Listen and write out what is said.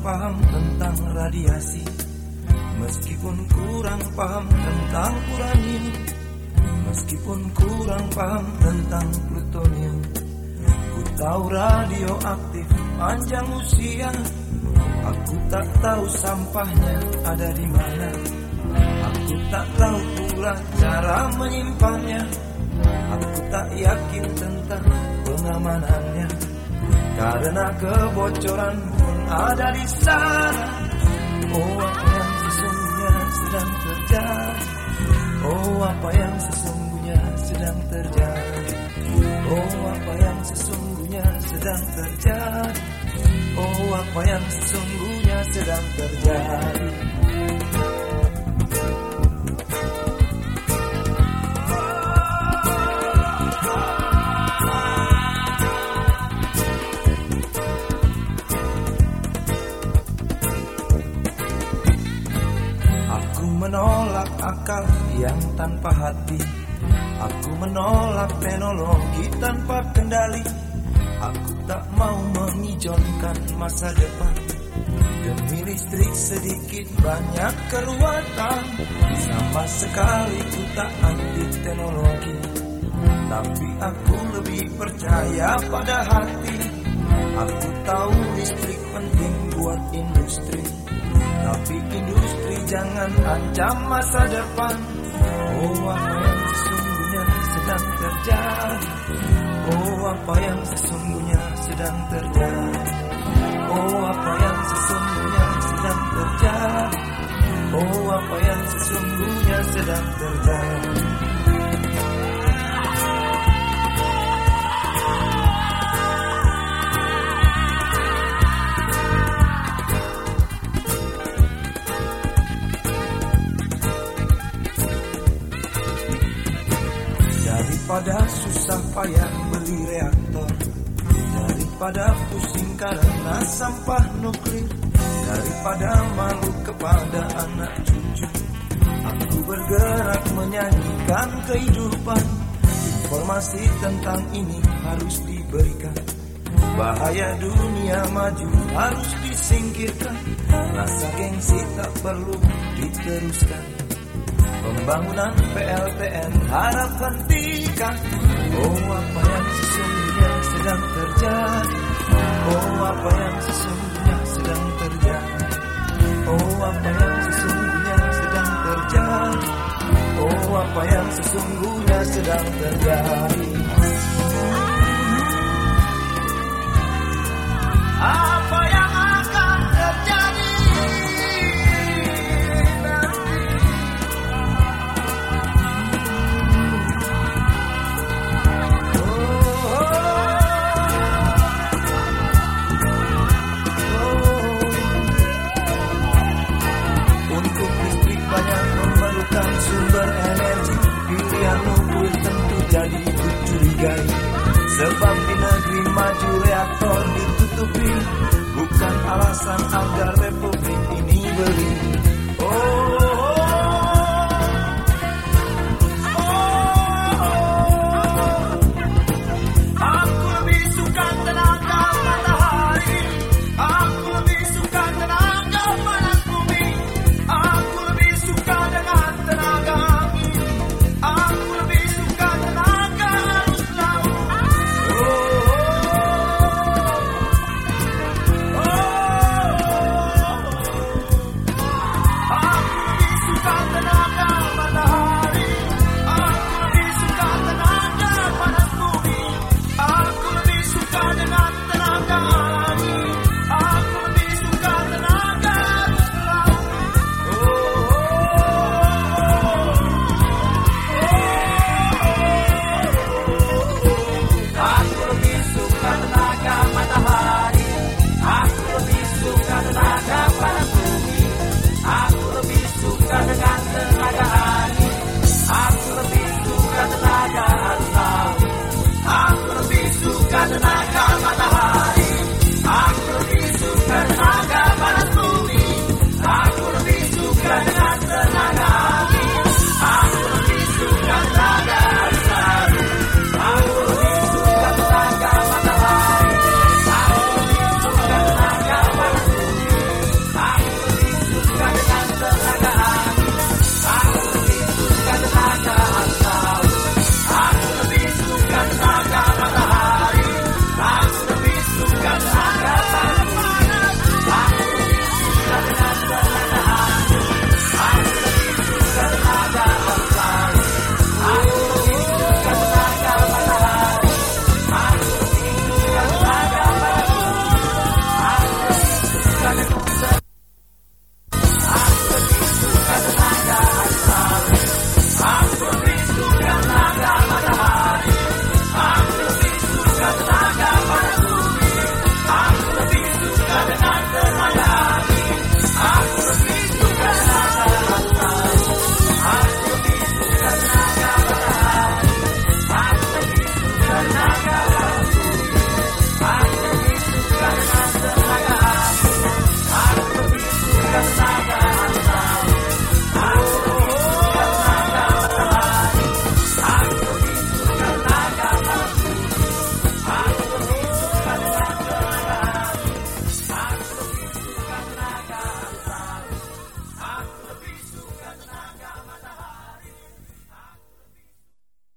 paham tentang radiasi. Meskipun kurang paham tentang uranium Meskipun kurang paham tentang plutonium Ku tahu radioaktif panjang usia Aku tak tahu sampahnya ada di mana. Aku tak tahu pula cara menyimpannya. Aku tak yakin tentang pengamanannya Karena kebocoran pun ada di sana. Oh apa yang sesungguhnya sedang terjadi? Oh apa yang sesungguhnya sedang terjadi? Oh apa yang sesungguhnya sedang terjadi? Oh apa yang sesungguhnya sedang terjadi akal yang tanpa hati. Aku menolak teknologi tanpa kendali. Aku tak mau mengijonkan masa depan. Demi listrik sedikit banyak keruatan. Sama sekali ku tak anti teknologi. Tapi aku lebih percaya pada hati. Aku tahu listrik penting buat industri Tapi industri jangan ancam masa depan. Oh apa yang sesungguhnya sedang terjadi? Oh apa yang sesungguhnya sedang terjadi? Oh apa yang sesungguhnya sedang terjadi? Oh apa yang sesungguhnya sedang terjadi payah beli reaktor. Daripada pusing karena sampah nuklir. Daripada malu kepada anak cucu. Aku bergerak menyanyikan kehidupan. Informasi tentang ini harus diberikan. Bahaya dunia maju harus disingkirkan. Rasa gengsi tak perlu diteruskan. Pembangunan PLTN harap hentikan Oh apa yang sesungguhnya sedang terjadi? Oh apa yang sesungguhnya sedang terjadi? Oh apa yang sesungguhnya sedang terjadi? Oh apa yang sesungguhnya sedang terjadi? Ah.